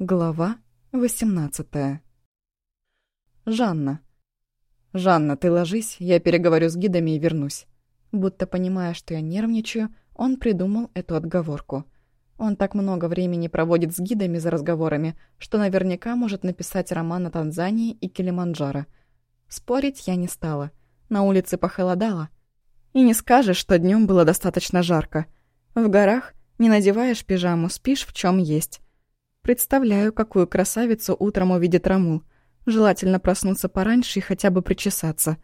Глава 18 Жанна. «Жанна, ты ложись, я переговорю с гидами и вернусь». Будто понимая, что я нервничаю, он придумал эту отговорку. Он так много времени проводит с гидами за разговорами, что наверняка может написать роман о Танзании и Килиманджаро. Спорить я не стала. На улице похолодало. И не скажешь, что днем было достаточно жарко. В горах не надеваешь пижаму, спишь в чем есть. Представляю, какую красавицу утром увидит Рамул. Желательно проснуться пораньше и хотя бы причесаться.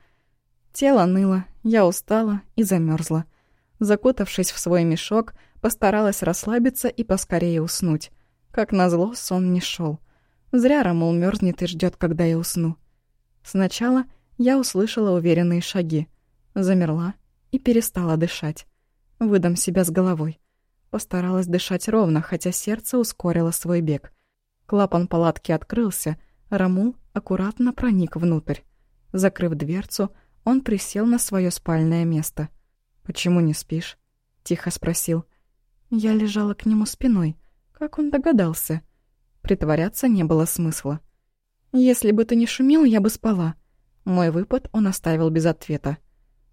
Тело ныло, я устала и замерзла. Закутавшись в свой мешок, постаралась расслабиться и поскорее уснуть. Как назло, сон не шел. Зря Рамул мерзнет и ждет, когда я усну. Сначала я услышала уверенные шаги. Замерла и перестала дышать. Выдам себя с головой. Постаралась дышать ровно, хотя сердце ускорило свой бег. Клапан палатки открылся, Рамул аккуратно проник внутрь. Закрыв дверцу, он присел на свое спальное место. «Почему не спишь?» — тихо спросил. Я лежала к нему спиной. Как он догадался? Притворяться не было смысла. «Если бы ты не шумел, я бы спала». Мой выпад он оставил без ответа.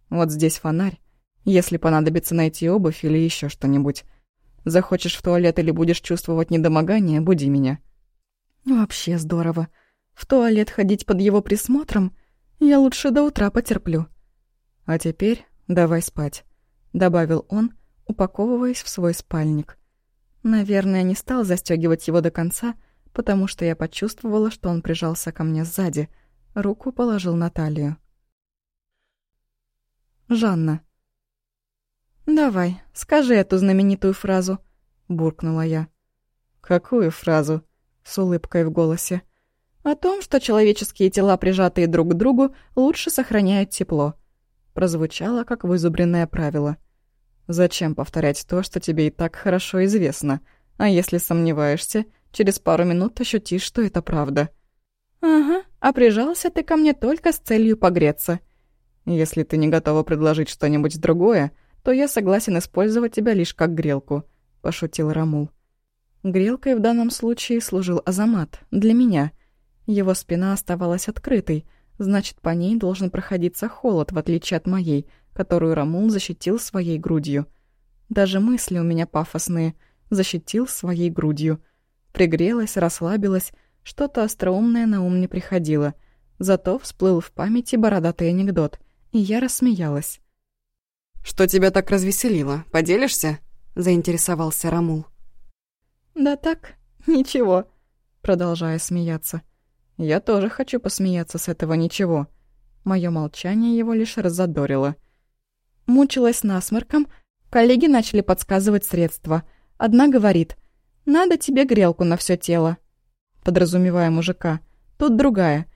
«Вот здесь фонарь. Если понадобится найти обувь или еще что-нибудь. Захочешь в туалет или будешь чувствовать недомогание, буди меня». «Вообще здорово. В туалет ходить под его присмотром? Я лучше до утра потерплю». «А теперь давай спать», — добавил он, упаковываясь в свой спальник. Наверное, не стал застегивать его до конца, потому что я почувствовала, что он прижался ко мне сзади, руку положил на талию. «Жанна». «Давай, скажи эту знаменитую фразу», — буркнула я. «Какую фразу?» — с улыбкой в голосе. «О том, что человеческие тела, прижатые друг к другу, лучше сохраняют тепло». Прозвучало, как вызубренное правило. «Зачем повторять то, что тебе и так хорошо известно? А если сомневаешься, через пару минут ощутишь, что это правда». «Ага, а прижался ты ко мне только с целью погреться». «Если ты не готова предложить что-нибудь другое, то я согласен использовать тебя лишь как грелку», — пошутил Рамул. Грелкой в данном случае служил Азамат, для меня. Его спина оставалась открытой, значит, по ней должен проходиться холод, в отличие от моей, которую Рамул защитил своей грудью. Даже мысли у меня пафосные. Защитил своей грудью. Пригрелась, расслабилась, что-то остроумное на ум не приходило. Зато всплыл в памяти бородатый анекдот, и я рассмеялась. «Что тебя так развеселило? Поделишься?» — заинтересовался Рамул. «Да так, ничего», — продолжая смеяться. «Я тоже хочу посмеяться с этого ничего». Моё молчание его лишь разодорило. Мучилась насморком, коллеги начали подсказывать средства. Одна говорит, «Надо тебе грелку на всё тело», подразумевая мужика. Тут другая.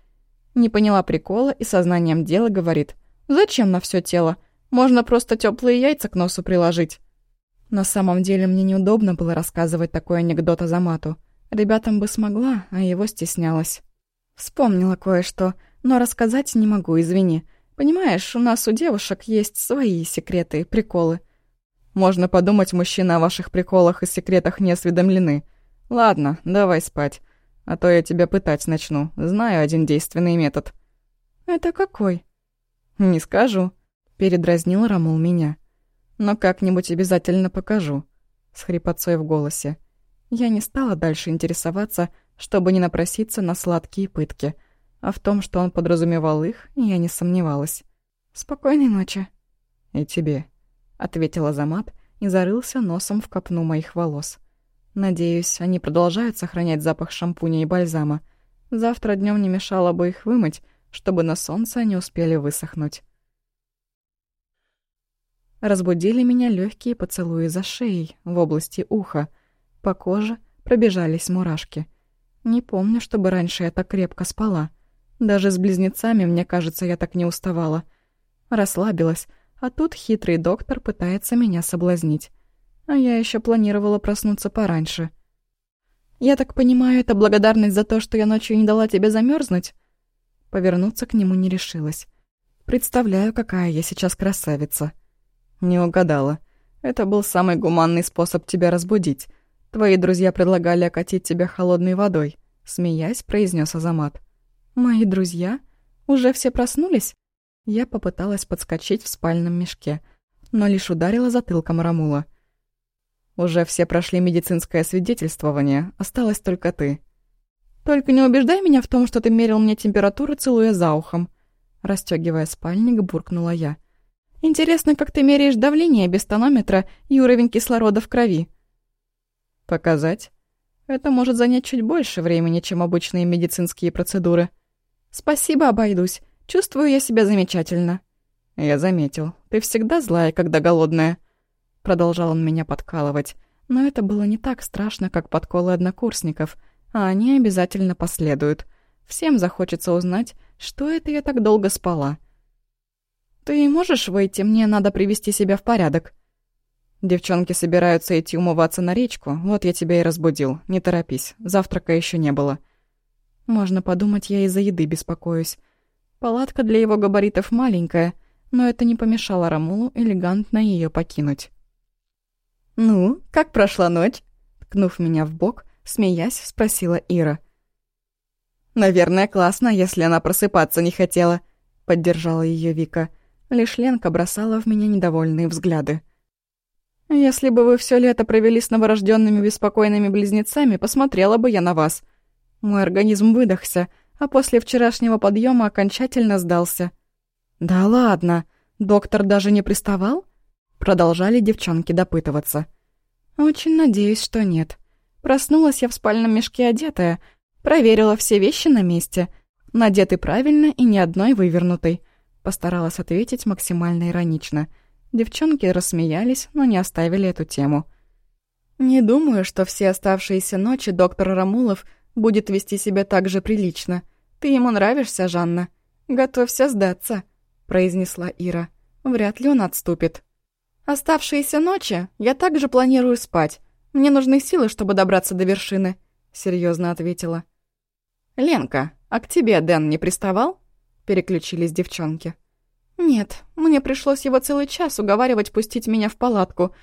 Не поняла прикола и сознанием дела говорит, «Зачем на всё тело? Можно просто теплые яйца к носу приложить. На самом деле мне неудобно было рассказывать такой анекдот Азамату. Ребятам бы смогла, а его стеснялась. Вспомнила кое-что, но рассказать не могу, извини. Понимаешь, у нас у девушек есть свои секреты, приколы. Можно подумать, мужчины о ваших приколах и секретах не осведомлены. Ладно, давай спать. А то я тебя пытать начну. Знаю один действенный метод. Это какой? Не скажу. Передразнил Рамул меня. «Но как-нибудь обязательно покажу», — с хрипотцой в голосе. Я не стала дальше интересоваться, чтобы не напроситься на сладкие пытки. А в том, что он подразумевал их, я не сомневалась. «Спокойной ночи». «И тебе», — ответил Азамат и зарылся носом в копну моих волос. Надеюсь, они продолжают сохранять запах шампуня и бальзама. Завтра днем не мешало бы их вымыть, чтобы на солнце они успели высохнуть. Разбудили меня легкие поцелуи за шеей, в области уха. По коже пробежались мурашки. Не помню, чтобы раньше я так крепко спала. Даже с близнецами, мне кажется, я так не уставала. Расслабилась, а тут хитрый доктор пытается меня соблазнить. А я еще планировала проснуться пораньше. «Я так понимаю, это благодарность за то, что я ночью не дала тебе замерзнуть? Повернуться к нему не решилась. Представляю, какая я сейчас красавица. «Не угадала. Это был самый гуманный способ тебя разбудить. Твои друзья предлагали окатить тебя холодной водой», — смеясь, произнес Азамат. «Мои друзья? Уже все проснулись?» Я попыталась подскочить в спальном мешке, но лишь ударила затылком Рамула. «Уже все прошли медицинское свидетельствование, осталась только ты». «Только не убеждай меня в том, что ты мерил мне температуру, целуя за ухом», Растёгивая спальник, буркнула я. «Интересно, как ты меряешь давление без тонометра и уровень кислорода в крови?» «Показать? Это может занять чуть больше времени, чем обычные медицинские процедуры». «Спасибо, обойдусь. Чувствую я себя замечательно». «Я заметил. Ты всегда злая, когда голодная». Продолжал он меня подкалывать. Но это было не так страшно, как подколы однокурсников, а они обязательно последуют. Всем захочется узнать, что это я так долго спала. «Ты можешь выйти? Мне надо привести себя в порядок». «Девчонки собираются идти умываться на речку, вот я тебя и разбудил. Не торопись, завтрака еще не было». Можно подумать, я из-за еды беспокоюсь. Палатка для его габаритов маленькая, но это не помешало Рамулу элегантно ее покинуть. «Ну, как прошла ночь?» Ткнув меня в бок, смеясь, спросила Ира. «Наверное, классно, если она просыпаться не хотела», — поддержала ее Вика. Лишь Ленка бросала в меня недовольные взгляды. «Если бы вы все лето провели с новорожденными беспокойными близнецами, посмотрела бы я на вас. Мой организм выдохся, а после вчерашнего подъема окончательно сдался». «Да ладно, доктор даже не приставал?» Продолжали девчонки допытываться. «Очень надеюсь, что нет. Проснулась я в спальном мешке одетая, Проверила все вещи на месте. Надеты правильно и ни одной вывернутой. Постаралась ответить максимально иронично. Девчонки рассмеялись, но не оставили эту тему. «Не думаю, что все оставшиеся ночи доктор Рамулов будет вести себя так же прилично. Ты ему нравишься, Жанна. Готовься сдаться», — произнесла Ира. «Вряд ли он отступит». «Оставшиеся ночи я также планирую спать. Мне нужны силы, чтобы добраться до вершины», — серьезно ответила. «Ленка, а к тебе Дэн не приставал?» Переключились девчонки. «Нет, мне пришлось его целый час уговаривать пустить меня в палатку.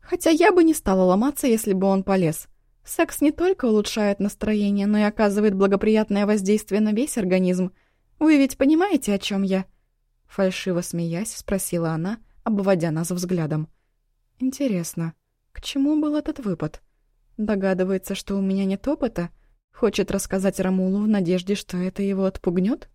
Хотя я бы не стала ломаться, если бы он полез. Секс не только улучшает настроение, но и оказывает благоприятное воздействие на весь организм. Вы ведь понимаете, о чем я?» Фальшиво смеясь, спросила она, обводя нас взглядом. «Интересно, к чему был этот выпад? Догадывается, что у меня нет опыта?» Хочет рассказать Рамулу в надежде, что это его отпугнет?